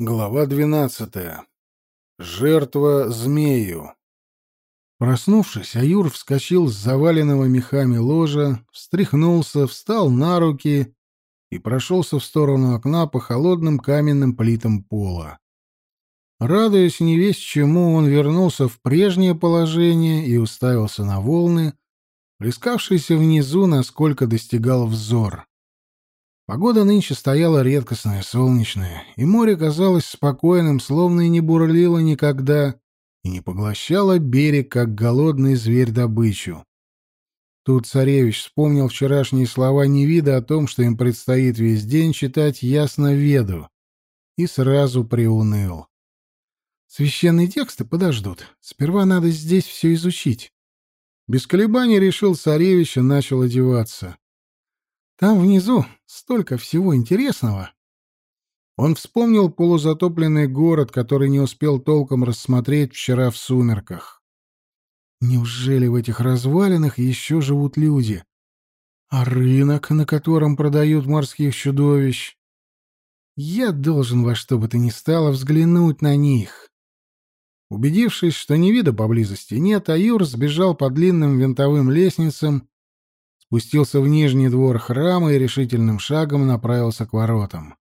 Глава двенадцатая. Жертва змею. Проснувшись, Аюр вскочил с заваленного мехами ложа, встряхнулся, встал на руки и прошелся в сторону окна по холодным каменным плитам пола. Радуясь невесть чему, он вернулся в прежнее положение и уставился на волны, плескавшиеся внизу, насколько достигал взор. Погода нынче стояла редкостная, солнечная, и море казалось спокойным, словно и не бурлило никогда, и не поглощало берег, как голодный зверь добычу. Тут царевич вспомнил вчерашние слова Невида о том, что им предстоит весь день читать ясно веду, и сразу приуныл. Священные тексты подождут. Сперва надо здесь все изучить. Без колебаний решил царевич и начал одеваться. Там внизу столько всего интересного. Он вспомнил полузатопленный город, который не успел толком рассмотреть вчера в сумерках. Неужели в этих развалинах еще живут люди? А рынок, на котором продают морских чудовищ? Я должен во что бы то ни стало взглянуть на них. Убедившись, что ни вида поблизости нет, Аюр сбежал по длинным винтовым лестницам спустился в нижний двор храма и решительным шагом направился к воротам.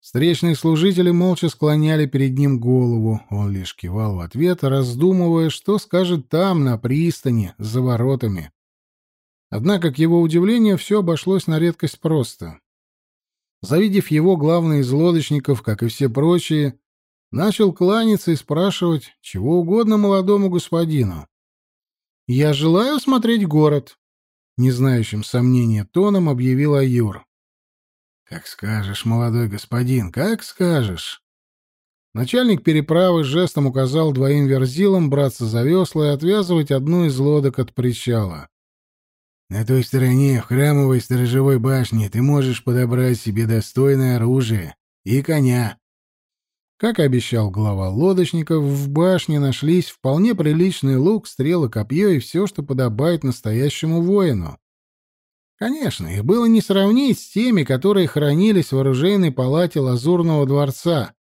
Встречные служители молча склоняли перед ним голову, он лишь кивал в ответ, раздумывая, что скажет там, на пристани, за воротами. Однако, к его удивлению, все обошлось на редкость просто. Завидев его, главный из лодочников, как и все прочие, начал кланяться и спрашивать чего угодно молодому господину. «Я желаю смотреть город», не знающим сомнения тоном объявил Аюр. «Как скажешь, молодой господин, как скажешь». Начальник переправы жестом указал двоим верзилам браться за весла и отвязывать одну из лодок от причала. «На той стороне, в храмовой сторожевой башне, ты можешь подобрать себе достойное оружие и коня». Как обещал глава лодочников, в башне нашлись вполне приличный лук, стрелы, копье и все, что подобает настоящему воину. Конечно, их было не сравнить с теми, которые хранились в оружейной палате Лазурного дворца.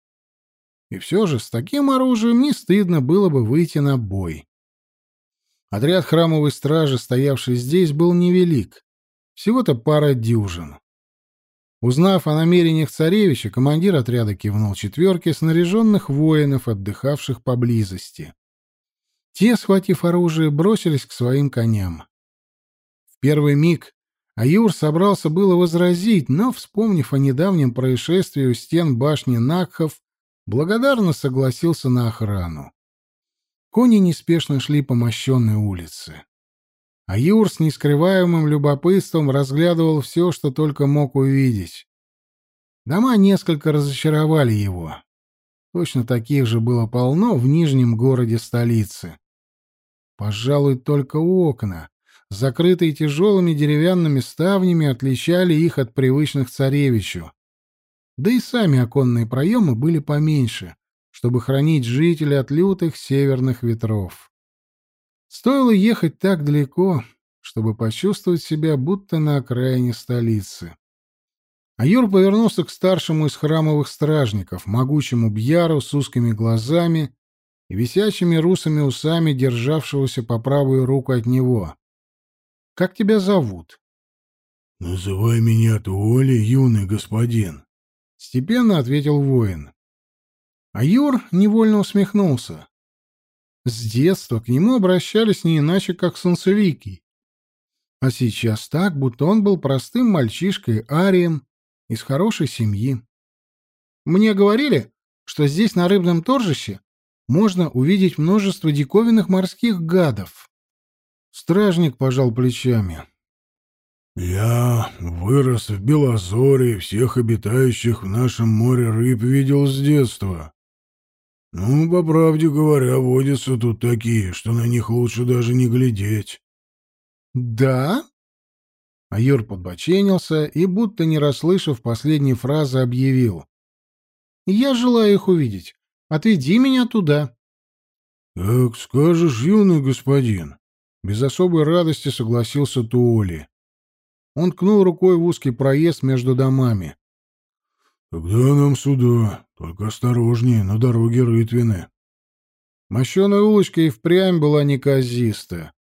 И все же с таким оружием не стыдно было бы выйти на бой. Отряд храмовой стражи, стоявший здесь, был невелик. Всего-то пара дюжин. Узнав о намерениях царевича, командир отряда кивнул четверке снаряженных воинов, отдыхавших поблизости. Те, схватив оружие, бросились к своим коням. В первый миг Аюр собрался было возразить, но, вспомнив о недавнем происшествии у стен башни Накхов, благодарно согласился на охрану. Кони неспешно шли по мощенной улице. А Юр с нескрываемым любопытством разглядывал все, что только мог увидеть. Дома несколько разочаровали его. Точно таких же было полно в нижнем городе столицы. Пожалуй, только окна, закрытые тяжелыми деревянными ставнями, отличали их от привычных царевичу. Да и сами оконные проемы были поменьше, чтобы хранить жителей от лютых северных ветров. Стоило ехать так далеко, чтобы почувствовать себя будто на окраине столицы. А Юр повернулся к старшему из храмовых стражников, могучему Бьяру с узкими глазами и висячими русыми усами, державшегося по правую руку от него. «Как тебя зовут?» «Называй меня Туоли, юный господин», — степенно ответил воин. А Юр невольно усмехнулся. С детства к нему обращались не иначе, как Солнцеликий. А сейчас так, будто он был простым мальчишкой-арием из хорошей семьи. Мне говорили, что здесь, на рыбном торжище, можно увидеть множество диковинных морских гадов. Стражник пожал плечами. «Я вырос в Белозоре, всех обитающих в нашем море рыб видел с детства. Ну, по правде говоря, водятся тут такие, что на них лучше даже не глядеть. Да? Юр подбоченился и, будто не расслышав последней фразы, объявил. Я желаю их увидеть. Отведи меня туда. Как скажешь, юный господин. Без особой радости согласился Туоли. Он ткнул рукой в узкий проезд между домами. «Тогда нам сюда. Только осторожнее, на дороге рытвины. Мощеная улочка и впрямь была неказистая.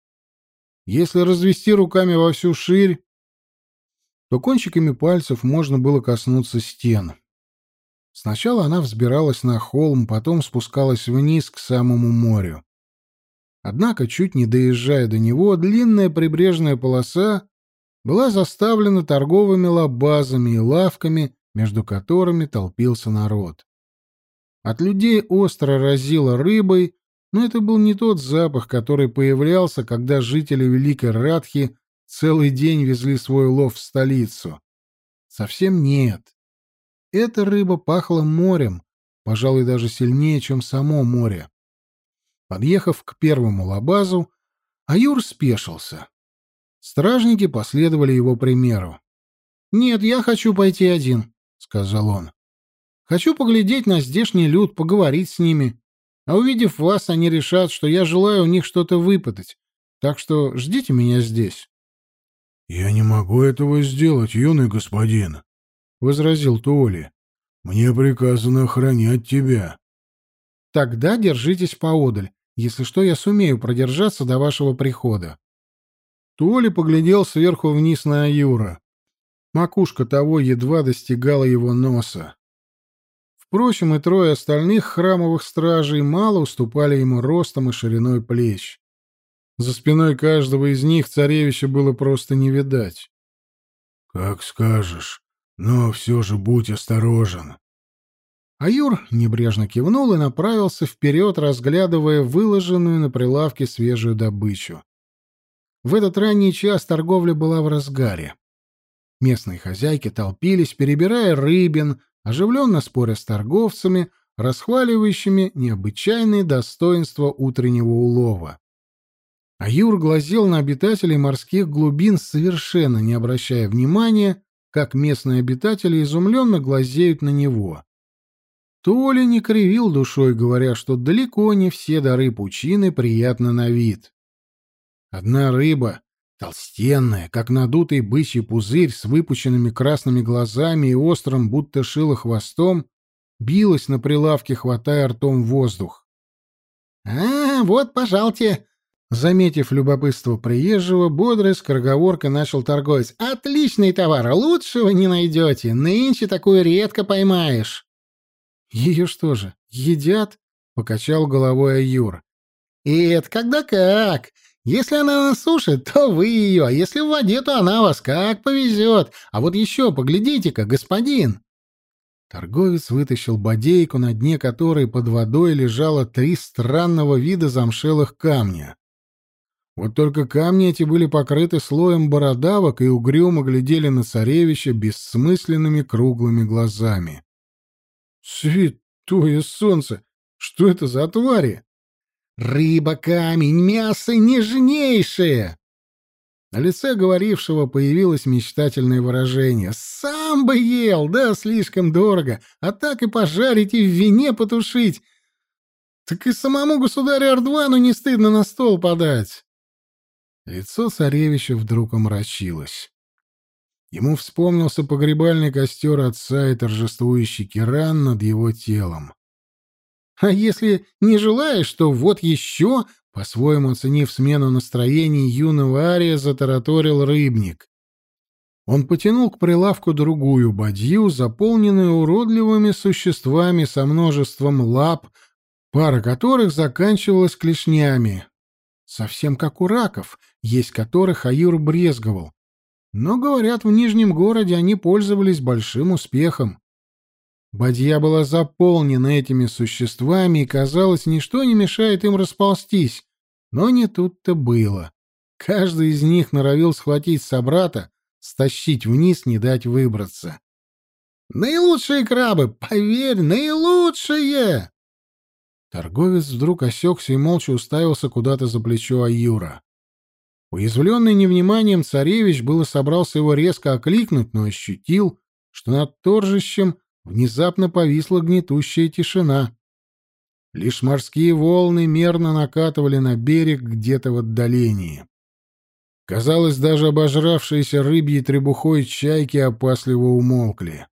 Если развести руками во всю ширь, то кончиками пальцев можно было коснуться стен. Сначала она взбиралась на холм, потом спускалась вниз к самому морю. Однако, чуть не доезжая до него, длинная прибрежная полоса была заставлена торговыми лабазами и лавками, между которыми толпился народ. От людей остро разило рыбой, но это был не тот запах, который появлялся, когда жители Великой Радхи целый день везли свой улов в столицу. Совсем нет. Эта рыба пахла морем, пожалуй, даже сильнее, чем само море. Подъехав к первому лабазу, Аюр спешился. Стражники последовали его примеру. «Нет, я хочу пойти один», — сказал он. «Хочу поглядеть на здешний люд, поговорить с ними. А увидев вас, они решат, что я желаю у них что-то выпытать. Так что ждите меня здесь». «Я не могу этого сделать, юный господин», — возразил Туоли. «Мне приказано охранять тебя». «Тогда держитесь поодаль. Если что, я сумею продержаться до вашего прихода». Туоли поглядел сверху вниз на Аюра. Макушка того едва достигала его носа. Впрочем, и трое остальных храмовых стражей мало уступали ему ростом и шириной плеч. За спиной каждого из них царевича было просто не видать. «Как скажешь, но все же будь осторожен». Аюр небрежно кивнул и направился вперед, разглядывая выложенную на прилавке свежую добычу. В этот ранний час торговля была в разгаре. Местные хозяйки толпились, перебирая рыбин, оживленно споря с торговцами, расхваливающими необычайные достоинства утреннего улова. А Юр глазел на обитателей морских глубин, совершенно не обращая внимания, как местные обитатели изумленно глазеют на него. Толя не кривил душой, говоря, что далеко не все дары пучины приятны на вид. Одна рыба, толстенная, как надутый бычий пузырь с выпученными красными глазами и острым, будто шило хвостом, билась на прилавке, хватая ртом воздух. — А, вот, пожалуйте, Заметив любопытство приезжего, бодрой скороговоркой начал торговец. «Отличный товар, лучшего не найдете. Нынче такую редко поймаешь». «Ее что же, едят?» — покачал головой Аюр. «И это когда как. Если она на суше, то вы ее, а если в воде, то она вас как повезет. А вот еще, поглядите-ка, господин!» Торговец вытащил бодейку, на дне которой под водой лежало три странного вида замшелых камня. Вот только камни эти были покрыты слоем бородавок и угрюмо глядели на царевича бессмысленными круглыми глазами. «Святое солнце! Что это за твари?» «Рыба-камень, мясо нежнейшее!» На лице говорившего появилось мечтательное выражение. «Сам бы ел, да, слишком дорого, а так и пожарить и в вине потушить. Так и самому государю Ардвану не стыдно на стол подать». Лицо царевича вдруг омрачилось. Ему вспомнился погребальный костер отца и торжествующий Киран над его телом. «А если не желаешь, то вот еще...» По-своему оценив смену настроений, юного Ария затараторил рыбник. Он потянул к прилавку другую бадью, заполненную уродливыми существами со множеством лап, пара которых заканчивалась клешнями. Совсем как у раков, есть которых Аюр брезговал. Но, говорят, в Нижнем городе они пользовались большим успехом. Бадья была заполнена этими существами, и, казалось, ничто не мешает им расползтись. Но не тут-то было. Каждый из них норовил схватить собрата, стащить вниз, не дать выбраться. «Наилучшие крабы, поверь, наилучшие!» Торговец вдруг осекся и молча уставился куда-то за плечо Аюра. Уязвленный невниманием царевич было собрался его резко окликнуть, но ощутил, что над торжищем внезапно повисла гнетущая тишина. Лишь морские волны мерно накатывали на берег где-то в отдалении. Казалось, даже обожравшиеся рыбьей требухой чайки опасливо умолкли.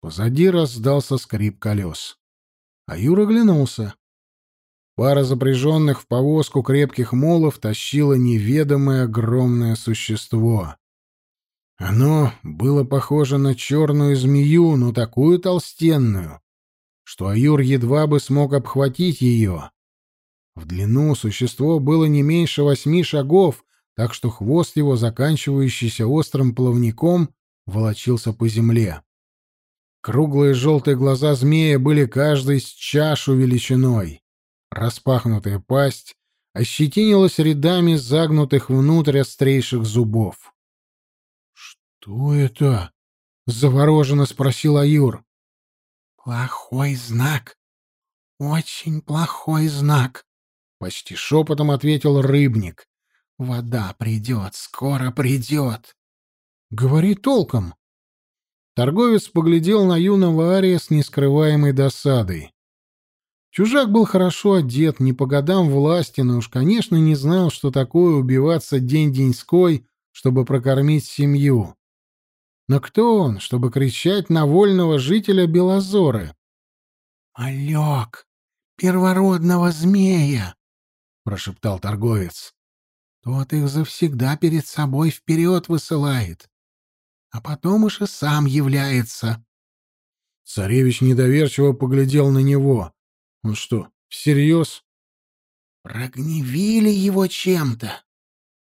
Позади раздался скрип колес. А Юра оглянулся. Пара запряженных в повозку крепких молов тащила неведомое огромное существо. Оно было похоже на черную змею, но такую толстенную, что Аюр едва бы смог обхватить ее. В длину существо было не меньше восьми шагов, так что хвост его, заканчивающийся острым плавником, волочился по земле. Круглые желтые глаза змея были каждый с чашу величиной. Распахнутая пасть ощетинилась рядами загнутых внутрь острейших зубов. «Что это?» — завороженно спросил Аюр. «Плохой знак. Очень плохой знак», — почти шепотом ответил рыбник. «Вода придет, скоро придет». «Говори толком», Торговец поглядел на юного Ария с нескрываемой досадой. Чужак был хорошо одет, не по годам власти, но уж, конечно, не знал, что такое убиваться день-деньской, чтобы прокормить семью. Но кто он, чтобы кричать на вольного жителя Белозоры? «Малек, первородного змея!» — прошептал торговец. «Тот их завсегда перед собой вперед высылает а потом уж и сам является. Царевич недоверчиво поглядел на него. Он что, всерьез? Прогневили его чем-то.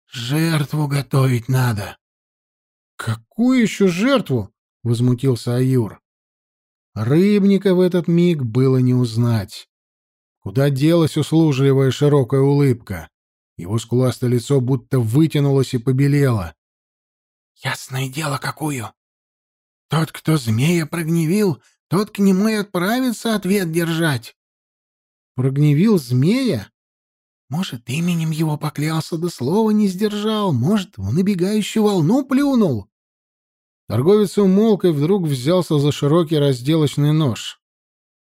Жертву готовить надо. Какую еще жертву? Возмутился Аюр. Рыбника в этот миг было не узнать. Куда делась услужливая широкая улыбка? Его скуластое лицо будто вытянулось и побелело. Ясное дело, какую. Тот, кто змея прогневил, тот к нему и отправится ответ держать. Прогневил змея? Может, именем его поклялся, да слова не сдержал, может, в набегающую волну плюнул. Торговец умолк и вдруг взялся за широкий разделочный нож.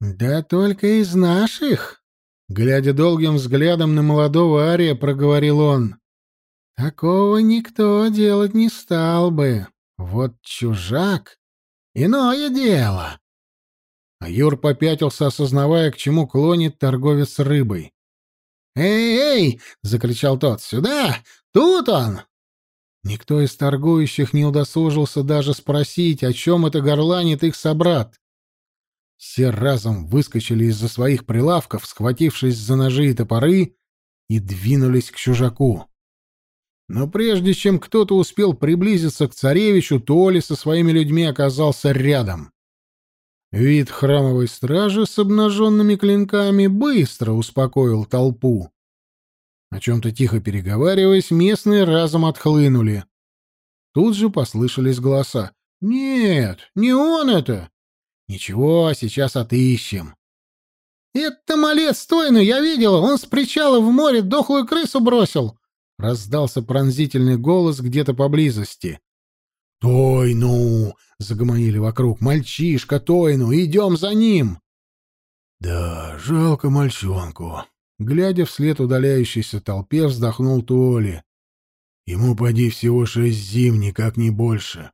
«Да только из наших!» Глядя долгим взглядом на молодого Ария, проговорил он. Такого никто делать не стал бы. Вот чужак — иное дело. А Юр попятился, осознавая, к чему клонит торговец рыбой. «Эй, эй!» — закричал тот. «Сюда! Тут он!» Никто из торгующих не удосужился даже спросить, о чем это горланит их собрат. Все разом выскочили из-за своих прилавков, схватившись за ножи и топоры, и двинулись к чужаку. Но прежде чем кто-то успел приблизиться к царевичу, Толи со своими людьми оказался рядом. Вид храмовой стражи с обнаженными клинками быстро успокоил толпу. О чем-то тихо переговариваясь, местные разом отхлынули. Тут же послышались голоса. «Нет, не он это!» «Ничего, сейчас отыщем». «Это малец стойный, я видела, он с причала в море дохлую крысу бросил!» Раздался пронзительный голос где-то поблизости. «Той, ну!» — загомонили вокруг. «Мальчишка, той, ну! Идем за ним!» «Да, жалко мальчонку!» Глядя вслед удаляющейся толпе, вздохнул Толи. «Ему поди всего шесть зим, никак не больше».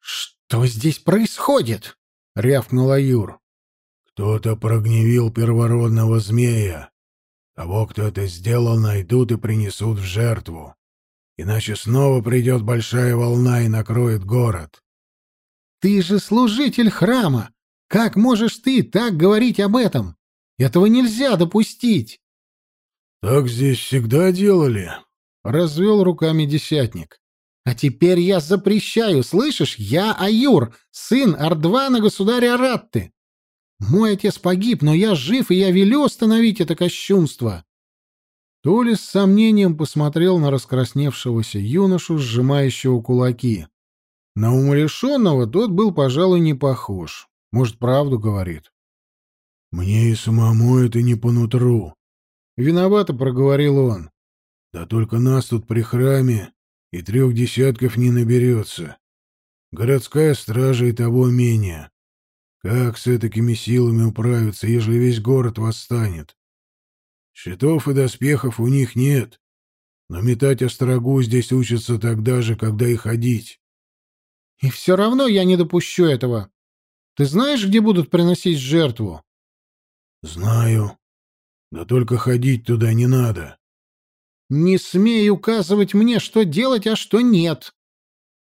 «Что здесь происходит?» — рявкнул Аюр. «Кто-то прогневил первородного змея. Того, кто это сделал, найдут и принесут в жертву. Иначе снова придет большая волна и накроет город. Ты же служитель храма. Как можешь ты так говорить об этом? Этого нельзя допустить. Так здесь всегда делали, развел руками десятник. А теперь я запрещаю, слышишь? Я Аюр, сын Ардвана государя Ратты. Мой отец погиб, но я жив, и я велю остановить это кощунство. Толи с сомнением посмотрел на раскрасневшегося юношу, сжимающего кулаки. На умалишенного тот был, пожалуй, не похож. Может, правду говорит. «Мне и самому это не по нутру», — виновато проговорил он. «Да только нас тут при храме и трех десятков не наберется. Городская стража и того менее. Как с этакими силами управиться, ежели весь город восстанет? Щитов и доспехов у них нет, но метать острогу здесь учатся тогда же, когда и ходить. — И все равно я не допущу этого. Ты знаешь, где будут приносить жертву? Знаю. Да только ходить туда не надо. Не смей указывать мне, что делать, а что нет.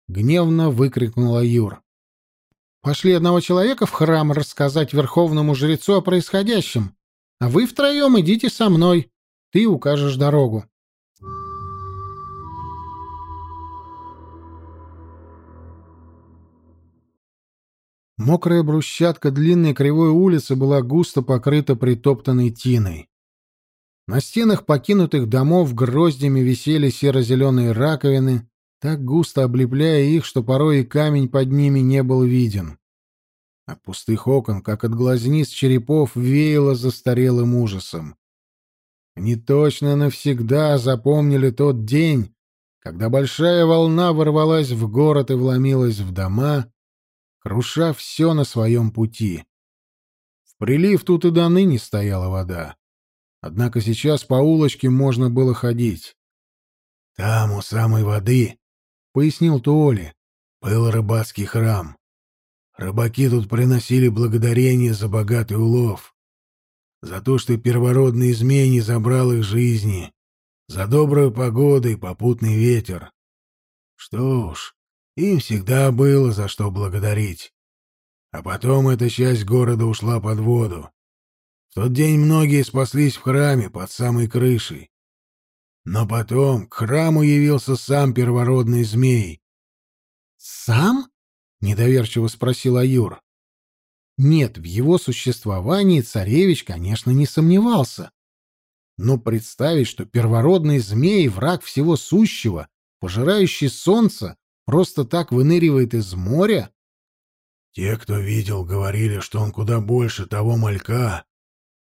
Гневно выкрикнула Юр. Пошли одного человека в храм рассказать верховному жрецу о происходящем, а вы втроем идите со мной. Ты укажешь дорогу. Мокрая брусчатка длинной кривой улицы была густо покрыта притоптанной тиной. На стенах покинутых домов гроздями висели серо-зеленые раковины, так густо облепляя их, что порой и камень под ними не был виден. От пустых окон, как от глазниц черепов, веяло застарелым ужасом. Они точно навсегда запомнили тот день, когда большая волна ворвалась в город и вломилась в дома, круша все на своем пути. В прилив тут и до ныне стояла вода. Однако сейчас по улочке можно было ходить. «Там, у самой воды», — пояснил Туоли, — «был рыбацкий храм. Рыбаки тут приносили благодарение за богатый улов, за то, что первородный змей не забрал их жизни, за добрую погоду и попутный ветер. Что уж, им всегда было за что благодарить. А потом эта часть города ушла под воду. В тот день многие спаслись в храме под самой крышей. Но потом к храму явился сам первородный змей. «Сам?» — недоверчиво спросил Аюр. Нет, в его существовании царевич, конечно, не сомневался. Но представить, что первородный змей — враг всего сущего, пожирающий солнце, просто так выныривает из моря? Те, кто видел, говорили, что он куда больше того малька,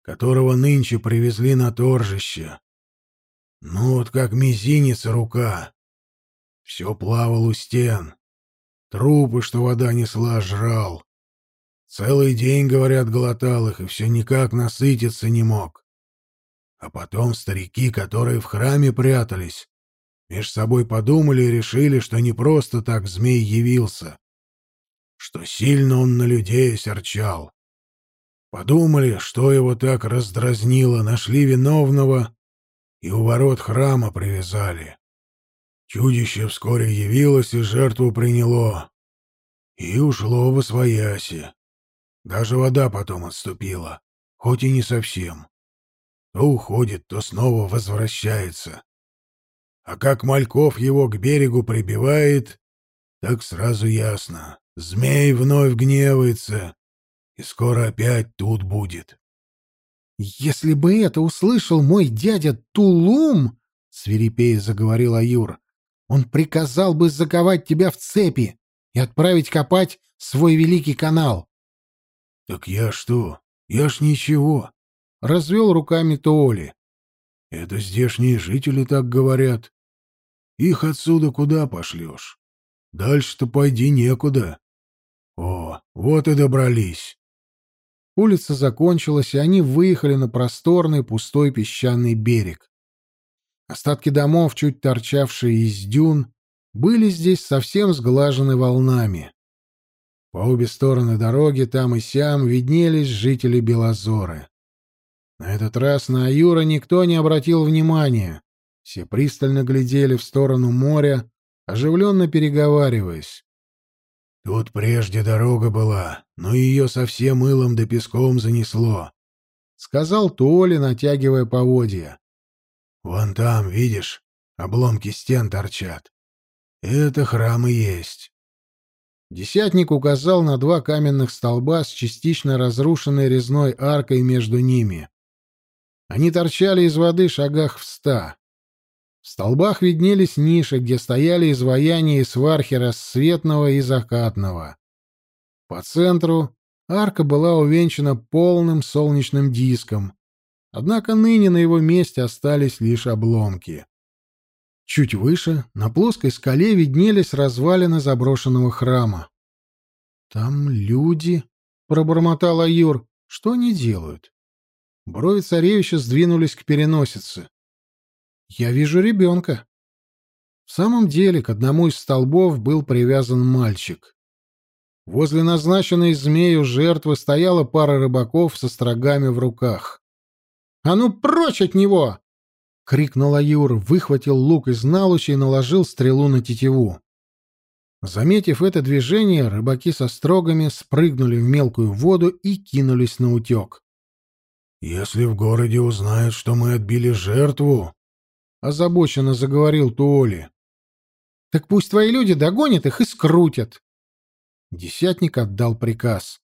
которого нынче привезли на торжище. Ну вот как мизинец рука. Все плавал у стен. Трупы, что вода несла, жрал. Целый день, говорят, глотал их, и все никак насытиться не мог. А потом старики, которые в храме прятались, меж собой подумали и решили, что не просто так змей явился, что сильно он на людей осерчал. Подумали, что его так раздразнило, нашли виновного и у ворот храма привязали. Чудище вскоре явилось и жертву приняло. И ушло во свояси. Даже вода потом отступила, хоть и не совсем. То уходит, то снова возвращается. А как Мальков его к берегу прибивает, так сразу ясно. Змей вновь гневается, и скоро опять тут будет. «Если бы это услышал мой дядя Тулум, — свирепея заговорил Аюр, — он приказал бы заковать тебя в цепи и отправить копать свой великий канал. «Так я что? Я ж ничего!» — развел руками Тооли. «Это здешние жители так говорят. Их отсюда куда пошлешь? Дальше-то пойди некуда. О, вот и добрались!» Улица закончилась, и они выехали на просторный пустой песчаный берег. Остатки домов, чуть торчавшие из дюн, были здесь совсем сглажены волнами. По обе стороны дороги там и сям виднелись жители Белозоры. На этот раз на Аюра никто не обратил внимания. Все пристально глядели в сторону моря, оживленно переговариваясь. «Тут прежде дорога была, но ее совсем мылом да песком занесло», — сказал Толи, натягивая поводья. «Вон там, видишь, обломки стен торчат. Это храм и есть. Десятник указал на два каменных столба с частично разрушенной резной аркой между ними. Они торчали из воды шагах в ста. В столбах виднелись ниши, где стояли изваяния и свархи рассветного и закатного. По центру арка была увенчана полным солнечным диском, однако ныне на его месте остались лишь обломки. Чуть выше, на плоской скале, виднелись развалины заброшенного храма. «Там люди», — пробормотал Аюр. «Что они делают?» Брови царевича сдвинулись к переносице. «Я вижу ребенка». В самом деле к одному из столбов был привязан мальчик. Возле назначенной змею жертвы стояла пара рыбаков со строгами в руках. «А ну прочь от него!» — крикнул Аюр, выхватил лук из налуча и наложил стрелу на тетиву. Заметив это движение, рыбаки со строгами спрыгнули в мелкую воду и кинулись на утек. «Если в городе узнают, что мы отбили жертву...» — озабоченно заговорил Туоли. «Так пусть твои люди догонят их и скрутят». Десятник отдал приказ.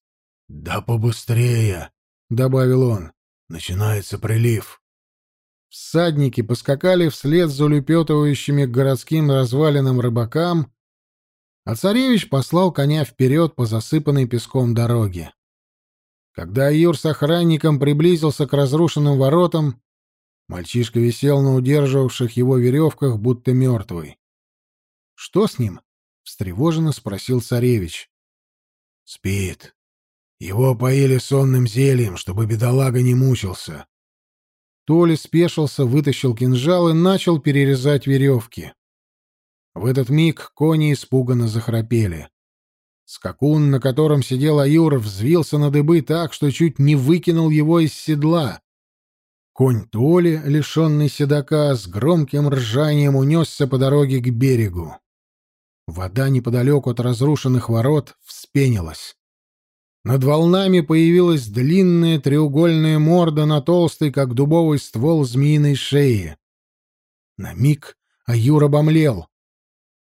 «Да побыстрее!» — добавил он. «Начинается прилив». Всадники поскакали вслед за улепетывающими к городским развалинам рыбакам, а царевич послал коня вперед по засыпанной песком дороге. Когда Юр с охранником приблизился к разрушенным воротам, мальчишка висел на удерживавших его веревках, будто мертвый. — Что с ним? — встревоженно спросил царевич. — Спит. Его поили сонным зельем, чтобы бедолага не мучился. Толи спешился, вытащил кинжал и начал перерезать веревки. В этот миг кони испуганно захрапели. Скакун, на котором сидел Аюр, взвился на дыбы так, что чуть не выкинул его из седла. Конь Толи, лишенный седока, с громким ржанием унесся по дороге к берегу. Вода неподалеку от разрушенных ворот вспенилась. Над волнами появилась длинная треугольная морда на толстой, как дубовый ствол змеиной шеи. На миг Аюр обомлел.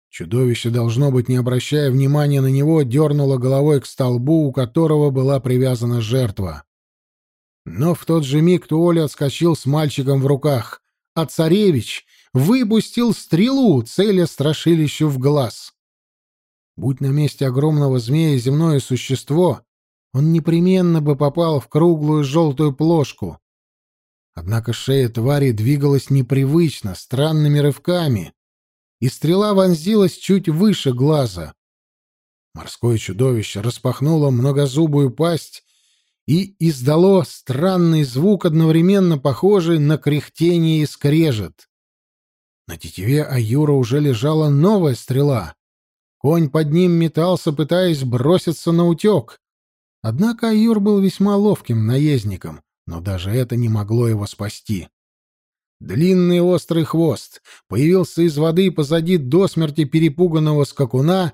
Чудовище, должно быть, не обращая внимания на него, дернуло головой к столбу, у которого была привязана жертва. Но в тот же миг Туоля отскочил с мальчиком в руках, а царевич выпустил стрелу, целя страшилищу в глаз. Будь на месте огромного змея земное существо, он непременно бы попал в круглую желтую плошку. Однако шея твари двигалась непривычно, странными рывками, и стрела вонзилась чуть выше глаза. Морское чудовище распахнуло многозубую пасть и издало странный звук, одновременно похожий на кряхтение и скрежет. На тетиве Аюра уже лежала новая стрела. Конь под ним метался, пытаясь броситься на утек. Однако Аюр был весьма ловким наездником, но даже это не могло его спасти. Длинный острый хвост появился из воды позади до смерти перепуганного скакуна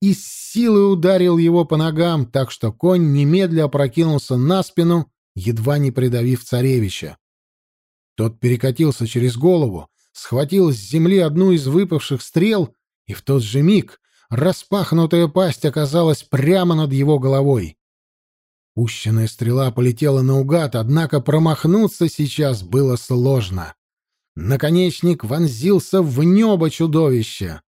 и с силой ударил его по ногам, так что конь немедля опрокинулся на спину, едва не придавив царевича. Тот перекатился через голову, схватил с земли одну из выпавших стрел, и в тот же миг распахнутая пасть оказалась прямо над его головой. Пущенная стрела полетела наугад, однако промахнуться сейчас было сложно. Наконечник вонзился в небо чудовища.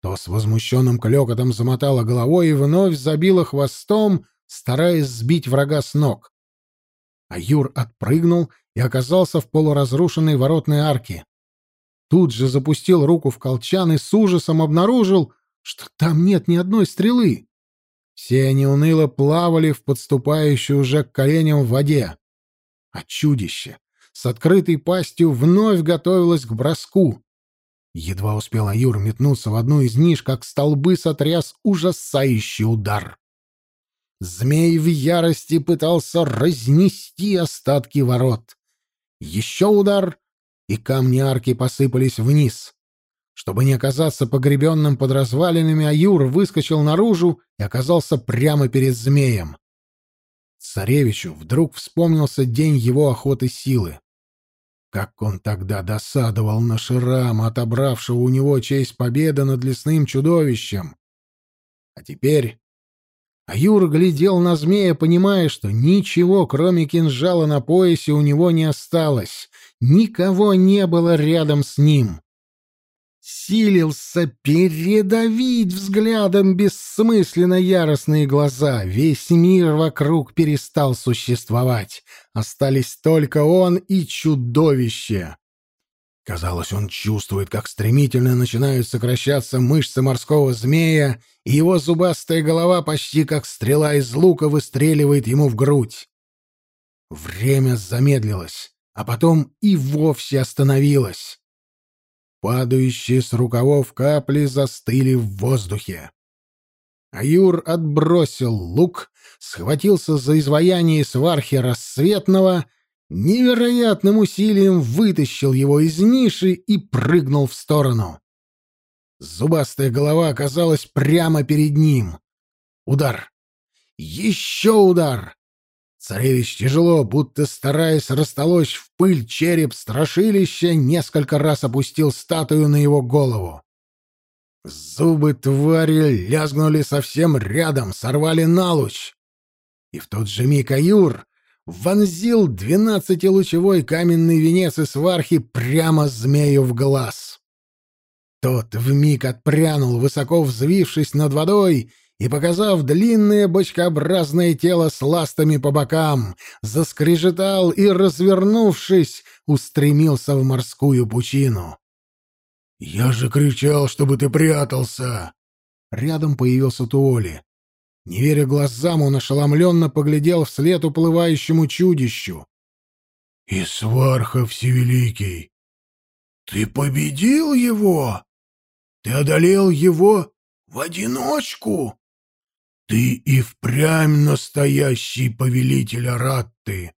То с возмущенным клёкотом замотала головой и вновь забила хвостом, стараясь сбить врага с ног. А Юр отпрыгнул и оказался в полуразрушенной воротной арке. Тут же запустил руку в колчан и с ужасом обнаружил, что там нет ни одной стрелы. Все они уныло плавали в подступающей уже к коленям воде. А чудище с открытой пастью вновь готовилось к броску. Едва успел Аюр метнуться в одну из ниш, как столбы сотряс ужасающий удар. Змей в ярости пытался разнести остатки ворот. Еще удар, и камни арки посыпались вниз. Чтобы не оказаться погребенным под развалинами, Аюр выскочил наружу и оказался прямо перед змеем. Царевичу вдруг вспомнился день его охоты силы. Как он тогда досадовал на Ширама, отобравшего у него честь победы над лесным чудовищем. А теперь Аюр глядел на змея, понимая, что ничего, кроме кинжала на поясе, у него не осталось. Никого не было рядом с ним силился передавить взглядом бессмысленно яростные глаза. Весь мир вокруг перестал существовать. Остались только он и чудовище. Казалось, он чувствует, как стремительно начинают сокращаться мышцы морского змея, и его зубастая голова почти как стрела из лука выстреливает ему в грудь. Время замедлилось, а потом и вовсе остановилось. Падающие с рукавов капли застыли в воздухе. Аюр отбросил лук, схватился за изваяние свархи рассветного, невероятным усилием вытащил его из ниши и прыгнул в сторону. Зубастая голова оказалась прямо перед ним. Удар. Еще удар. Царевич тяжело, будто стараясь растолочь в пыль череп страшилища, несколько раз опустил статую на его голову. Зубы твари лязгнули совсем рядом, сорвали налуч. И в тот же миг Аюр вонзил двенадцатилучевой каменный венец из вархи прямо змею в глаз. Тот вмиг отпрянул, высоко взвившись над водой и показав длинное бочкообразное тело с ластами по бокам, заскрежетал и, развернувшись, устремился в морскую пучину. «Я же кричал, чтобы ты прятался!» Рядом появился Туоли. Не веря глазам, он ошеломленно поглядел вслед уплывающему чудищу. «И сварха всевеликий! Ты победил его? Ты одолел его в одиночку? Ты и впрямь настоящий повелитель Аратты!»